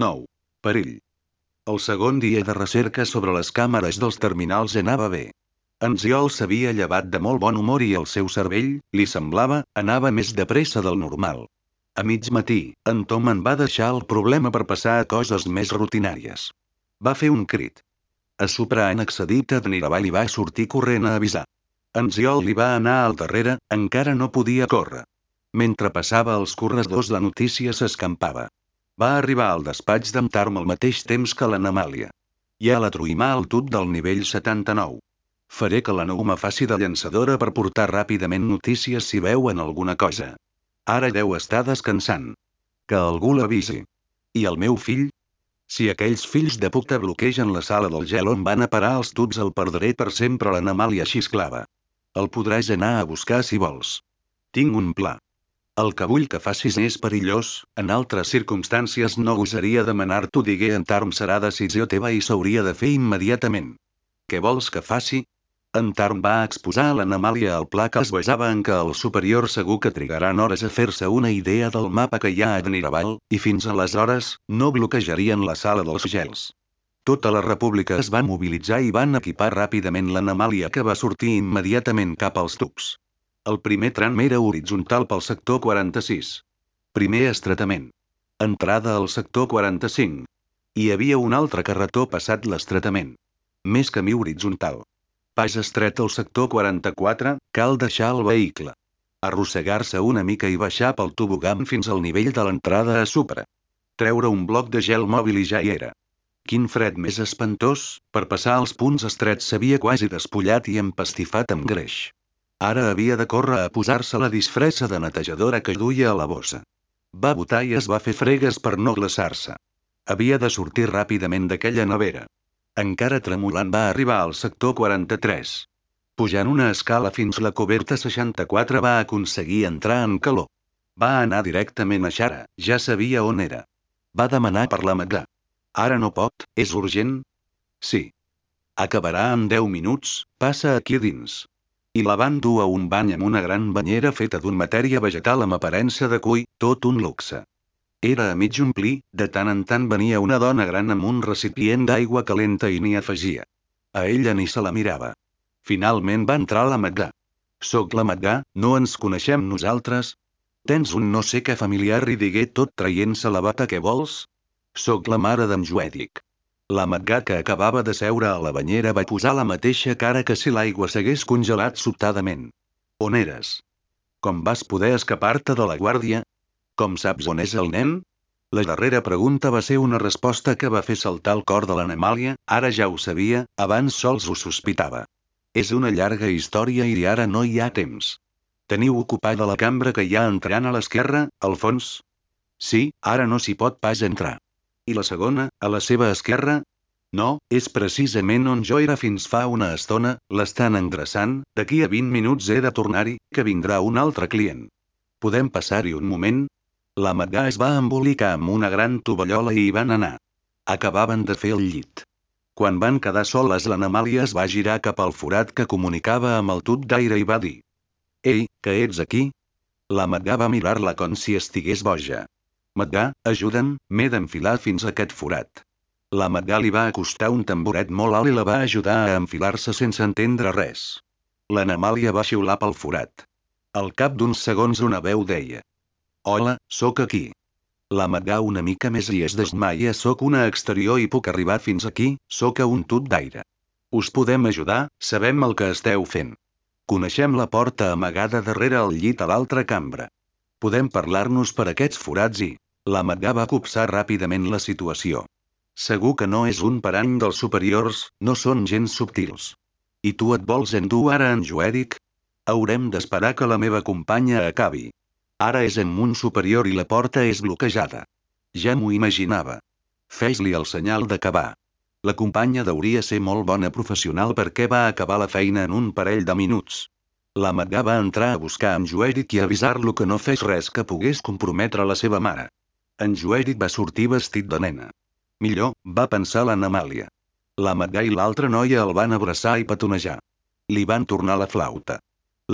9. Perill. El segon dia de recerca sobre les càmeres dels terminals anava bé. En Ziol s'havia llevat de molt bon humor i el seu cervell, li semblava, anava més de pressa del normal. A mig matí, en Tom en va deixar el problema per passar a coses més rutinàries. Va fer un crit. A Supra han accedit a Dniraval i va sortir corrent a avisar. En Ziol li va anar al darrere, encara no podia córrer. Mentre passava els corredors la notícia s'escampava. Va arribar al despatx d'en Tarm al mateix temps que l'Anamàlia. Hi ha la truimà al tub del nivell 79. Faré que la Nouma faci de llançadora per portar ràpidament notícies si veuen alguna cosa. Ara deu estar descansant. Que algú l'avisi. I el meu fill? Si aquells fills de puta bloquegen la sala del gel on van a parar els tubs el perdré per sempre l'Anamàlia xisclava. El podràs anar a buscar si vols. Tinc un pla. El que vull que facis és perillós, en altres circumstàncies no gosaria demanar-t'ho digué en Tarm serà decisió teva i s'hauria de fer immediatament. Què vols que faci? En Tarm va exposar a l'Anamàlia el pla que es basava en que el superior segur que trigaran hores a fer-se una idea del mapa que hi ha a Dniraval, i fins aleshores, no bloquejarien la sala dels gels. Tota la república es va mobilitzar i van equipar ràpidament l'Anamàlia que va sortir immediatament cap als tubs. El primer tram era horitzontal pel sector 46. Primer estretament. Entrada al sector 45. Hi havia un altre carretó passat l'estretament. Més camí horitzontal. Pas estret al sector 44, cal deixar el vehicle. Arrossegar-se una mica i baixar pel tobogam fins al nivell de l'entrada a Supra. Treure un bloc de gel mòbil i ja hi era. Quin fred més espantós, per passar els punts estrets s'havia quasi despullat i empastifat amb greix. Ara havia de córrer a posar-se la disfressa de netejadora que duia a la bossa. Va botar i es va fer fregues per no glaçar-se. Havia de sortir ràpidament d'aquella nevera. Encara tremolant va arribar al sector 43. Pujant una escala fins la coberta 64 va aconseguir entrar en calor. Va anar directament a Xara, ja sabia on era. Va demanar per la Magà. Ara no pot, és urgent? Sí. Acabarà en 10 minuts, passa aquí dins. I la van dur a un bany amb una gran banyera feta d'un matèria vegetal amb aparença de cuir, tot un luxe. Era a mig omplir, de tant en tant venia una dona gran amb un recipient d'aigua calenta i n'hi afegia. A ella ni se la mirava. Finalment va entrar la Magà. Soc la Magà, no ens coneixem nosaltres? Tens un no sé què familiar i digué tot traient-se la bata que vols? Soc la mare d'en Joèdic. La Magà que acabava de seure a la banyera va posar la mateixa cara que si l'aigua s'hagués congelat sobtadament. On eres? Com vas poder escapar-te de la guàrdia? Com saps on és el nen? La darrera pregunta va ser una resposta que va fer saltar el cor de l'Anemàlia, ara ja ho sabia, abans sols ho sospitava. És una llarga història i ara no hi ha temps. Teniu ocupada la cambra que hi ha entrant a l'esquerra, al fons? Sí, ara no s'hi pot pas entrar. I la segona, a la seva esquerra? No, és precisament on jo era fins fa una estona, l'estan endreçant, d'aquí a 20 minuts he de tornar-hi, que vindrà un altre client. Podem passar-hi un moment? La Magà es va embolicar amb una gran tovallola i hi van anar. Acabaven de fer el llit. Quan van quedar soles l'Anamàlia es va girar cap al forat que comunicava amb el tub d'aire i va dir. Ei, que ets aquí? La Magà va mirar-la com si estigués boja. Magà, ajuda'm, m'he d'enfilar fins a aquest forat. La Magà li va acostar un tamboret molt alt i la va ajudar a enfilar-se sense entendre res. L'Anamàlia va xiular pel forat. Al cap d'uns segons una veu deia. Hola, sóc aquí. La Magà una mica més i es desmaia sóc una exterior i puc arribar fins aquí, sóc a un tub d'aire. Us podem ajudar, sabem el que esteu fent. Coneixem la porta amagada darrere el llit a l'altra cambra. Podem parlar-nos per aquests forats i... La Magà va copsar ràpidament la situació. Segur que no és un parany dels superiors, no són gens subtils. I tu et vols endur ara en Joèdic? Haurem d'esperar que la meva companya acabi. Ara és en un superior i la porta és bloquejada. Ja m'ho imaginava. Fes-li el senyal d'acabar. La companya deuria ser molt bona professional perquè va acabar la feina en un parell de minuts. La Magà va entrar a buscar en Joèric i avisar-lo que no fes res que pogués comprometre la seva mare. En Joèric va sortir vestit de nena. Millor, va pensar l'Anamàlia. La Magà i l'altra noia el van abraçar i petonejar. Li van tornar la flauta.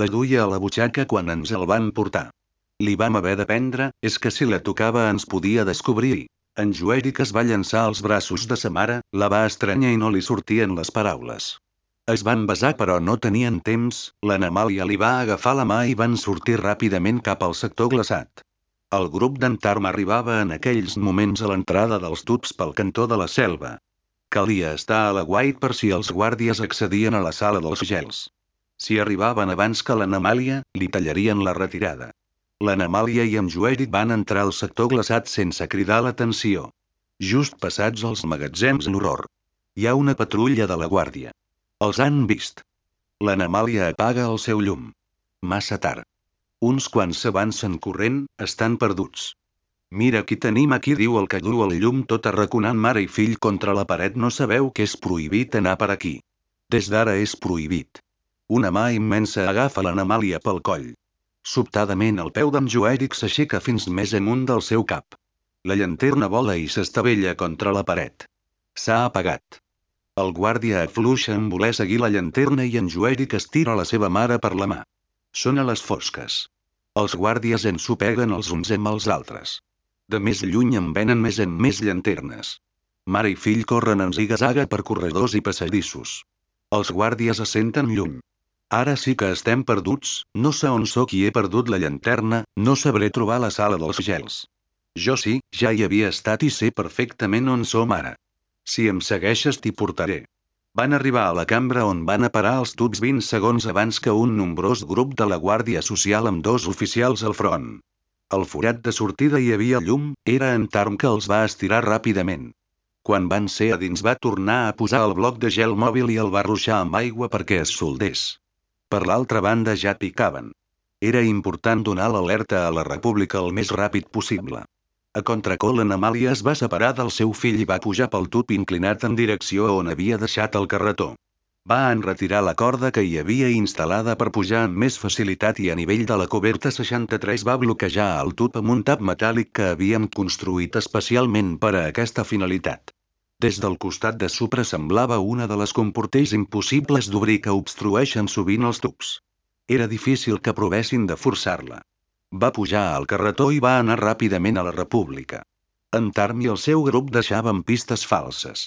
La duia a la butxaca quan ens el van portar. Li vam haver de prendre, és que si la tocava ens podia descobrir. En Joeric es va llançar als braços de sa mare, la va estranyar i no li sortien les paraules. Es van besar però no tenien temps, l'Anamàlia li va agafar la mà i van sortir ràpidament cap al sector glaçat. El grup d'Antarm arribava en aquells moments a l'entrada dels tubs pel cantó de la selva. Calia estar a la guait per si els guàrdies accedien a la sala dels gels. Si arribaven abans que l'Anamàlia, li tallarien la retirada. L'Anamàlia i en Joeric van entrar al sector glaçat sense cridar l'atenció. Just passats els magatzems l'horror. Hi ha una patrulla de la guàrdia. Els han vist. L'Anamàlia apaga el seu llum. Massa tard. Uns quants s'avancen corrent, estan perduts. Mira qui tenim aquí diu el que du el llum tot arraconant mare i fill contra la paret no sabeu que és prohibit anar per aquí. Des d'ara és prohibit. Una mà immensa agafa l'Anamàlia pel coll. Sobtadament el peu d'en Joèric s'aixeca fins més amunt del seu cap. La llanterna vola i s'estavella contra la paret. S'ha apagat. El guàrdia afluixa en voler seguir la llanterna i en Joèric estira la seva mare per la mà. Són a les fosques. Els guàrdies ensopeguen els uns amb els altres. De més lluny en venen més en més llanternes. Mare i fill corren en zigazaga per corredors i passadissos. Els guàrdies assenten lluny. Ara sí que estem perduts, no sé on sóc i he perdut la llanterna, no sabré trobar la sala dels gels. Jo sí, ja hi havia estat i sé perfectament on som ara. Si em segueixes t'hi portaré. Van arribar a la cambra on van a parar els tubs 20 segons abans que un nombrós grup de la Guàrdia Social amb dos oficials al front. Al forat de sortida hi havia llum, era en Tarm que els va estirar ràpidament. Quan van ser a dins va tornar a posar el bloc de gel mòbil i el va ruixar amb aigua perquè es soldés. Per l'altra banda ja picaven. Era important donar l'alerta a la república el més ràpid possible. A contracol Amàlia es va separar del seu fill i va pujar pel tub inclinat en direcció on havia deixat el carretó. Va enretirar la corda que hi havia instal·lada per pujar amb més facilitat i a nivell de la coberta 63 va bloquejar el tub amb un tap metàl·lic que havíem construït especialment per a aquesta finalitat. Des del costat de Supra semblava una de les comportells impossibles d'obrir que obstrueixen sovint els tubs. Era difícil que provessin de forçar-la. Va pujar al carretó i va anar ràpidament a la República. En Tarm i el seu grup deixaven pistes falses.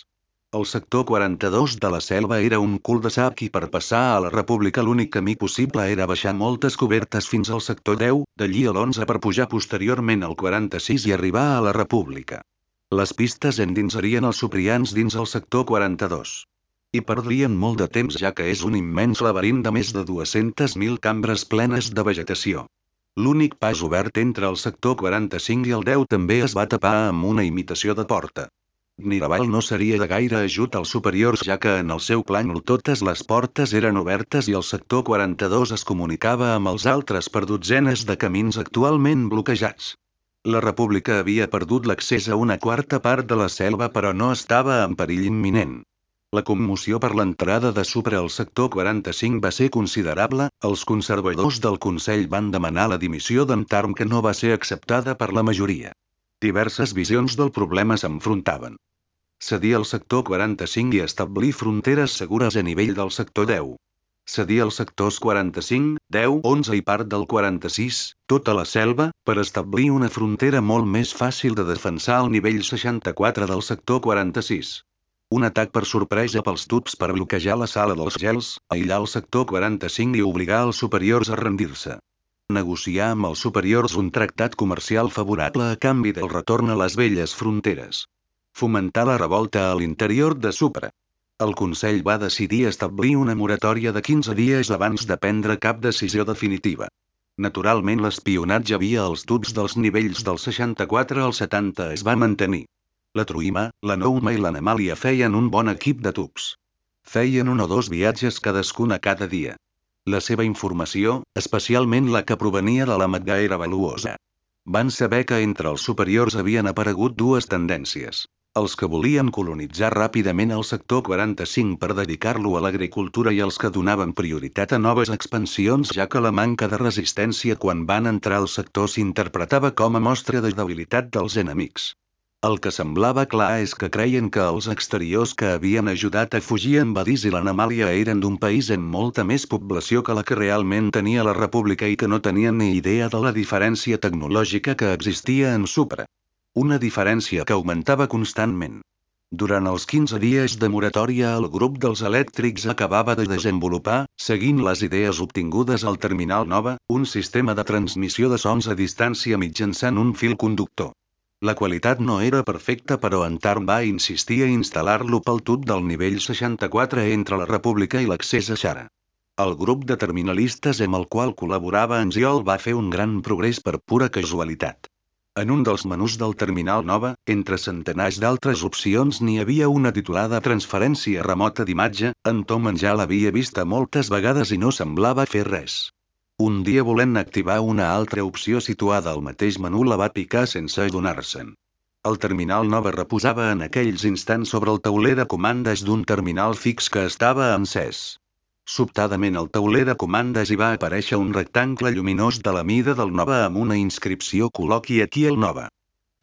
El sector 42 de la selva era un cul de sac i per passar a la República l'únic camí possible era baixar moltes cobertes fins al sector 10, d'allí a l'11 per pujar posteriorment al 46 i arribar a la República. Les pistes endinsarien els suprians dins el sector 42. I perdrien molt de temps ja que és un immens laberint de més de 200.000 cambres plenes de vegetació. L'únic pas obert entre el sector 45 i el 10 també es va tapar amb una imitació de porta. Niraval no seria de gaire ajut als superiors ja que en el seu plànol totes les portes eren obertes i el sector 42 es comunicava amb els altres per dotzenes de camins actualment bloquejats. La república havia perdut l'accés a una quarta part de la selva però no estava en perill imminent. La commoció per l'entrada de Supra al sector 45 va ser considerable, els conservadors del Consell van demanar la dimissió d'en Tarm que no va ser acceptada per la majoria. Diverses visions del problema s'enfrontaven. Cedir el sector 45 i establir fronteres segures a nivell del sector 10 cedir els sectors 45, 10, 11 i part del 46, tota la selva, per establir una frontera molt més fàcil de defensar al nivell 64 del sector 46. Un atac per sorpresa pels tubs per bloquejar la sala dels gels, aïllar el sector 45 i obligar els superiors a rendir-se. Negociar amb els superiors un tractat comercial favorable a canvi del retorn a les velles fronteres. Fomentar la revolta a l'interior de Supra el Consell va decidir establir una moratòria de 15 dies abans de prendre cap decisió definitiva. Naturalment l'espionatge via els tubs dels nivells del 64 al 70 es va mantenir. La Truima, la Nouma i l'Anamàlia feien un bon equip de tubs. Feien un o dos viatges cadascuna cada dia. La seva informació, especialment la que provenia de la Matga era valuosa. Van saber que entre els superiors havien aparegut dues tendències els que volien colonitzar ràpidament el sector 45 per dedicar-lo a l'agricultura i els que donaven prioritat a noves expansions ja que la manca de resistència quan van entrar al sector s'interpretava com a mostra de debilitat dels enemics. El que semblava clar és que creien que els exteriors que havien ajudat a fugir en Badís i l'Anamàlia eren d'un país amb molta més població que la que realment tenia la república i que no tenien ni idea de la diferència tecnològica que existia en Supra. Una diferència que augmentava constantment. Durant els 15 dies de moratòria el grup dels elèctrics acabava de desenvolupar, seguint les idees obtingudes al Terminal Nova, un sistema de transmissió de sons a distància mitjançant un fil conductor. La qualitat no era perfecta però en Tarm va insistir a instal·lar-lo pel tub del nivell 64 entre la República i l'accés a Xara. El grup de terminalistes amb el qual col·laborava en Ziol va fer un gran progrés per pura casualitat. En un dels menús del terminal nova, entre centenars d'altres opcions n'hi havia una titulada Transferència remota d'imatge, en Tom ja l'havia vista moltes vegades i no semblava fer res. Un dia volent activar una altra opció situada al mateix menú la va picar sense adonar-se'n. El terminal nova reposava en aquells instants sobre el tauler de comandes d'un terminal fix que estava encès. Sobtadament al tauler de comandes hi va aparèixer un rectangle lluminós de la mida del Nova amb una inscripció col·loqui aquí el Nova.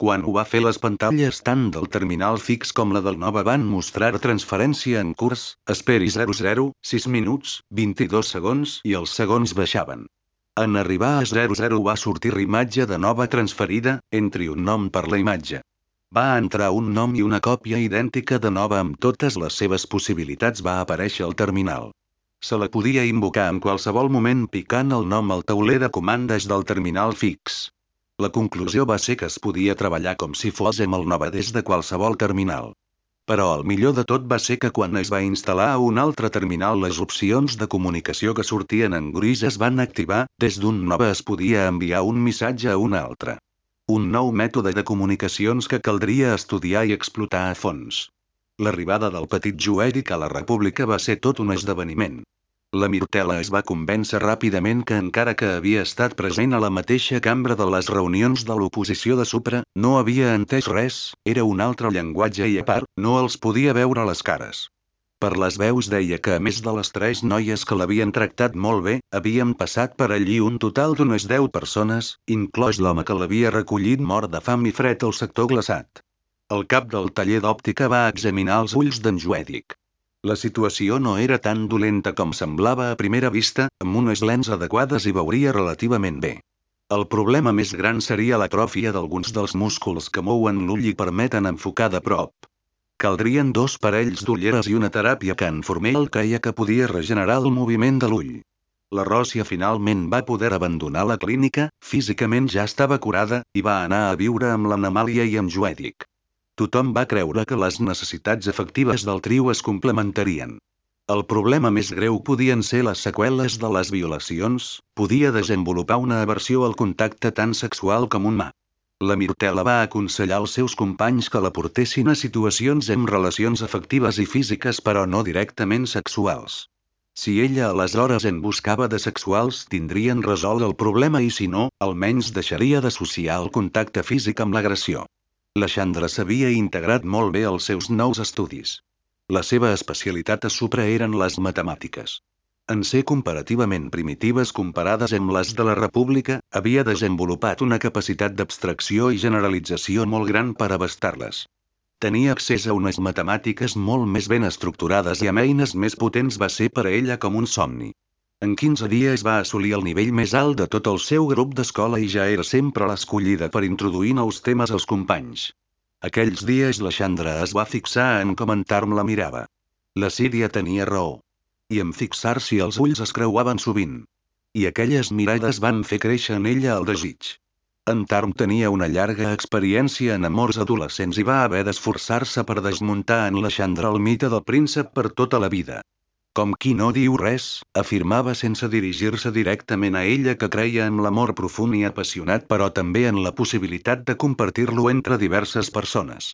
Quan ho va fer les pantalles tant del terminal fix com la del Nova van mostrar transferència en curs, esperi 00, 6 minuts, 22 segons i els segons baixaven. En arribar a 00 va sortir imatge de nova transferida, entri un nom per la imatge. Va entrar un nom i una còpia idèntica de nova amb totes les seves possibilitats va aparèixer al terminal. Se la podia invocar en qualsevol moment picant el nom al tauler de comandes del terminal fix. La conclusió va ser que es podia treballar com si fos amb el Nova des de qualsevol terminal. Però el millor de tot va ser que quan es va instal·lar a un altre terminal les opcions de comunicació que sortien en gris es van activar, des d'un Nova es podia enviar un missatge a un altre. Un nou mètode de comunicacions que caldria estudiar i explotar a fons. L'arribada del petit Joèric a la República va ser tot un esdeveniment. La Mirtela es va convèncer ràpidament que encara que havia estat present a la mateixa cambra de les reunions de l'oposició de Supra, no havia entès res, era un altre llenguatge i a part, no els podia veure les cares. Per les veus deia que a més de les tres noies que l'havien tractat molt bé, havien passat per allí un total d'unes deu persones, inclòs l'home que l'havia recollit mort de fam i fred al sector glaçat. El cap del taller d'òptica va examinar els ulls d'en Joèdic. La situació no era tan dolenta com semblava a primera vista, amb unes lents adequades i veuria relativament bé. El problema més gran seria l'atròfia d'alguns dels músculs que mouen l'ull i permeten enfocar de prop. Caldrien dos parells d'ulleres i una teràpia que en Formell creia que podia regenerar el moviment de l'ull. La Ròssia finalment va poder abandonar la clínica, físicament ja estava curada, i va anar a viure amb l'Anamàlia i amb Joèdic. Tothom va creure que les necessitats efectives del trio es complementarien. El problema més greu podien ser les seqüeles de les violacions, podia desenvolupar una aversió al contacte tan sexual com un mà. La Mirtela va aconsellar als seus companys que la portessin a situacions amb relacions afectives i físiques però no directament sexuals. Si ella aleshores en buscava de sexuals tindrien resolt el problema i si no, almenys deixaria d'associar el contacte físic amb l'agressió. La Chandra s'havia integrat molt bé als seus nous estudis. La seva especialitat a Supra eren les matemàtiques. En ser comparativament primitives comparades amb les de la República, havia desenvolupat una capacitat d'abstracció i generalització molt gran per abastar-les. Tenia accés a unes matemàtiques molt més ben estructurades i amb eines més potents va ser per a ella com un somni. En 15 dies va assolir el nivell més alt de tot el seu grup d'escola i ja era sempre l'escollida per introduir nous temes als companys. Aquells dies la Chandra es va fixar en com en Tarm la mirava. La Síria tenia raó. I en fixar-s'hi els ulls es creuaven sovint. I aquelles mirades van fer créixer en ella el desig. En Tarm tenia una llarga experiència en amors adolescents i va haver d'esforçar-se per desmuntar en la Chandra el mite del príncep per tota la vida. Com qui no diu res, afirmava sense dirigir-se directament a ella que creia en l'amor profund i apassionat però també en la possibilitat de compartir-lo entre diverses persones.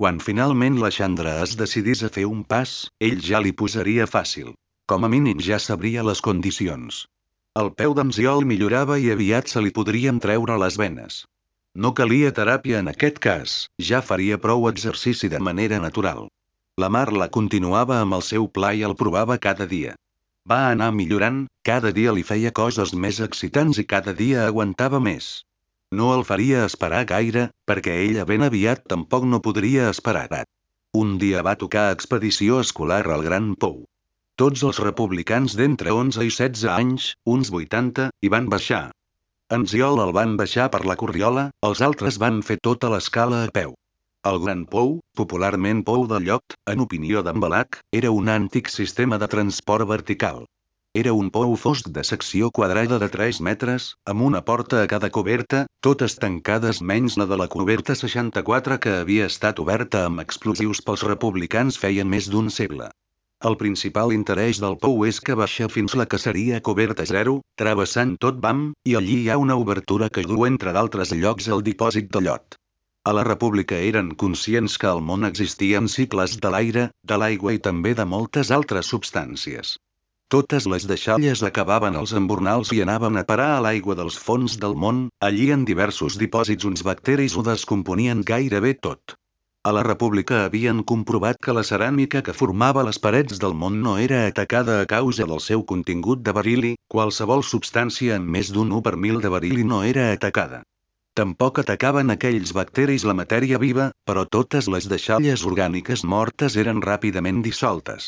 Quan finalment la Chandra es decidís a fer un pas, ell ja li posaria fàcil. Com a mínim ja sabria les condicions. El peu d'Amziol millorava i aviat se li podrien treure les venes. No calia teràpia en aquest cas, ja faria prou exercici de manera natural. La Mar la continuava amb el seu pla i el provava cada dia. Va anar millorant, cada dia li feia coses més excitants i cada dia aguantava més. No el faria esperar gaire, perquè ella ben aviat tampoc no podria esperar. Un dia va tocar expedició escolar al Gran Pou. Tots els republicans d'entre 11 i 16 anys, uns 80, hi van baixar. En Ziol el van baixar per la corriola, els altres van fer tota l'escala a peu. El Gran Pou, popularment Pou del Llot, en opinió d'en Balac, era un antic sistema de transport vertical. Era un pou fosc de secció quadrada de 3 metres, amb una porta a cada coberta, totes tancades menys la de la coberta 64 que havia estat oberta amb explosius pels republicans feien més d'un segle. El principal interès del pou és que baixa fins la caseria coberta zero, travessant tot BAM, i allí hi ha una obertura que du entre d'altres llocs el dipòsit de llot. A la República eren conscients que al món existien cicles de l'aire, de l'aigua i també de moltes altres substàncies. Totes les deixalles acabaven als embornals i anaven a parar a l'aigua dels fons del món, allí en diversos dipòsits uns bacteris ho descomponien gairebé tot. A la República havien comprovat que la ceràmica que formava les parets del món no era atacada a causa del seu contingut de berili, qualsevol substància amb més d'un 1 per mil de berili no era atacada. Tampoc atacaven aquells bacteris la matèria viva, però totes les deixalles orgàniques mortes eren ràpidament dissoltes.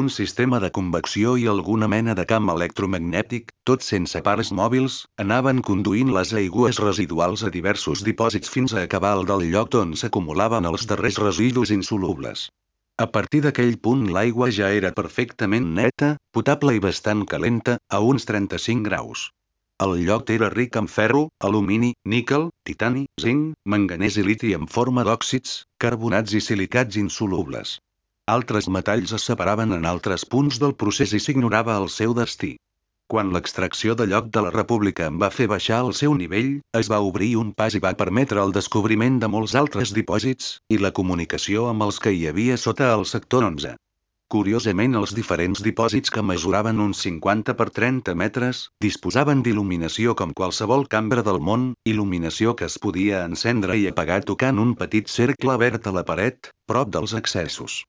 Un sistema de convecció i alguna mena de camp electromagnètic, tot sense pares mòbils, anaven conduint les aigües residuals a diversos dipòsits fins a acabar el del lloc on s'acumulaven els darrers residus insolubles. A partir d'aquell punt l'aigua ja era perfectament neta, potable i bastant calenta, a uns 35 graus. El lloc era ric en ferro, alumini, níquel, titani, zinc, manganès i liti en forma d'òxids, carbonats i silicats insolubles. Altres metalls es separaven en altres punts del procés i s'ignorava el seu destí. Quan l'extracció de lloc de la República en va fer baixar el seu nivell, es va obrir un pas i va permetre el descobriment de molts altres dipòsits, i la comunicació amb els que hi havia sota el sector 11. Curiosament els diferents dipòsits que mesuraven uns 50 per 30 metres, disposaven d'il·luminació com qualsevol cambra del món, il·luminació que es podia encendre i apagar tocant un petit cercle verd a la paret, prop dels accessos.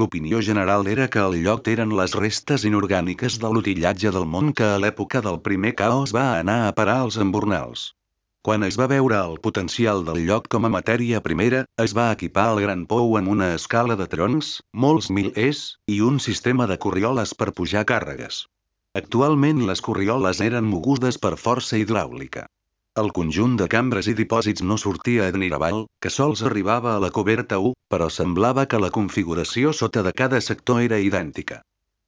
L'opinió general era que el lloc eren les restes inorgàniques de l'utillatge del món que a l'època del primer caos va anar a parar als embornals. Quan es va veure el potencial del lloc com a matèria primera, es va equipar el Gran Pou amb una escala de troncs, molts milers, i un sistema de corrioles per pujar càrregues. Actualment les corrioles eren mogudes per força hidràulica. El conjunt de cambres i dipòsits no sortia a Niraval, que sols arribava a la coberta 1, però semblava que la configuració sota de cada sector era idèntica.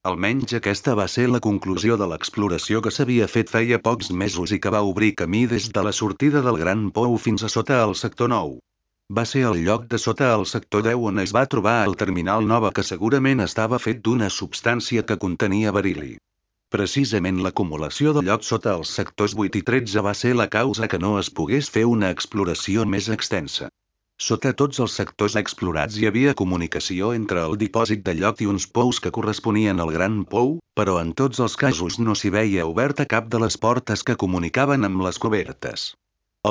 Almenys aquesta va ser la conclusió de l'exploració que s'havia fet feia pocs mesos i que va obrir camí des de la sortida del Gran Pou fins a sota al sector 9. Va ser el lloc de sota al sector 10 on es va trobar el terminal nova que segurament estava fet d'una substància que contenia berili. Precisament l'acumulació de lloc sota els sectors 8 i 13 va ser la causa que no es pogués fer una exploració més extensa. Sota tots els sectors explorats hi havia comunicació entre el dipòsit de lloc i uns pous que corresponien al Gran Pou, però en tots els casos no s'hi veia oberta cap de les portes que comunicaven amb les cobertes.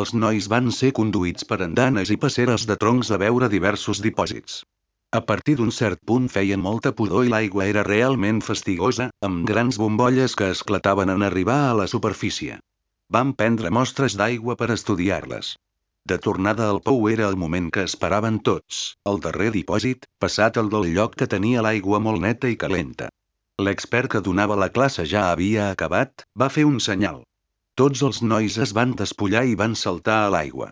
Els nois van ser conduïts per andanes i passeres de troncs a veure diversos dipòsits. A partir d'un cert punt feien molta pudor i l'aigua era realment fastigosa, amb grans bombolles que esclataven en arribar a la superfície. Vam prendre mostres d'aigua per estudiar-les. De tornada al pou era el moment que esperaven tots, el darrer dipòsit, passat el del lloc que tenia l'aigua molt neta i calenta. L'expert que donava la classe ja havia acabat, va fer un senyal. Tots els nois es van despullar i van saltar a l'aigua.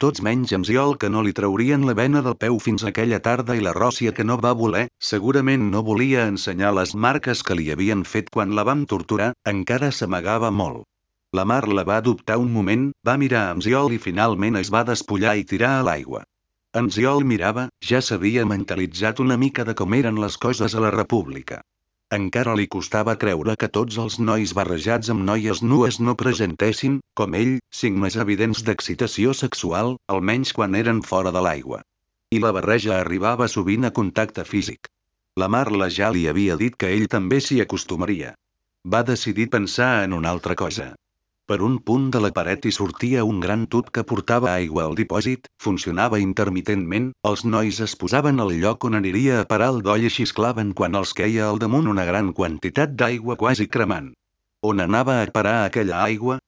Tots menys amb Ziol que no li traurien la vena del peu fins aquella tarda i la Ròssia que no va voler, segurament no volia ensenyar les marques que li havien fet quan la vam torturar, encara s'amagava molt. La Mar la va adoptar un moment, va mirar amb Ziol i finalment es va despullar i tirar a l'aigua. En Ziol mirava, ja s'havia mentalitzat una mica de com eren les coses a la república. Encara li costava creure que tots els nois barrejats amb noies nues no presentessin, com ell, signes evidents d'excitació sexual, almenys quan eren fora de l'aigua. I la barreja arribava sovint a contacte físic. La Marla ja li havia dit que ell també s'hi acostumaria. Va decidir pensar en una altra cosa. Per un punt de la paret hi sortia un gran tut que portava aigua al dipòsit, funcionava intermitentment, els nois es posaven al lloc on aniria a parar el doll i xisclaven quan els queia al damunt una gran quantitat d'aigua quasi cremant. On anava a parar aquella aigua?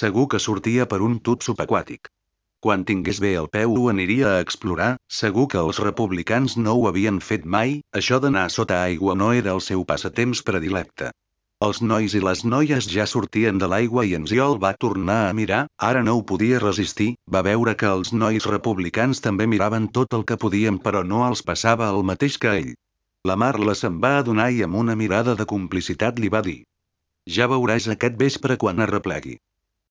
Segur que sortia per un tut subaquàtic. Quan tingués bé el peu ho aniria a explorar, segur que els republicans no ho havien fet mai, això d'anar sota aigua no era el seu passatemps predilecte. Els nois i les noies ja sortien de l'aigua i en Ziol va tornar a mirar, ara no ho podia resistir, va veure que els nois republicans també miraven tot el que podien però no els passava el mateix que ell. La Marla se'n va adonar i amb una mirada de complicitat li va dir. Ja veuràs aquest vespre quan arreplegui.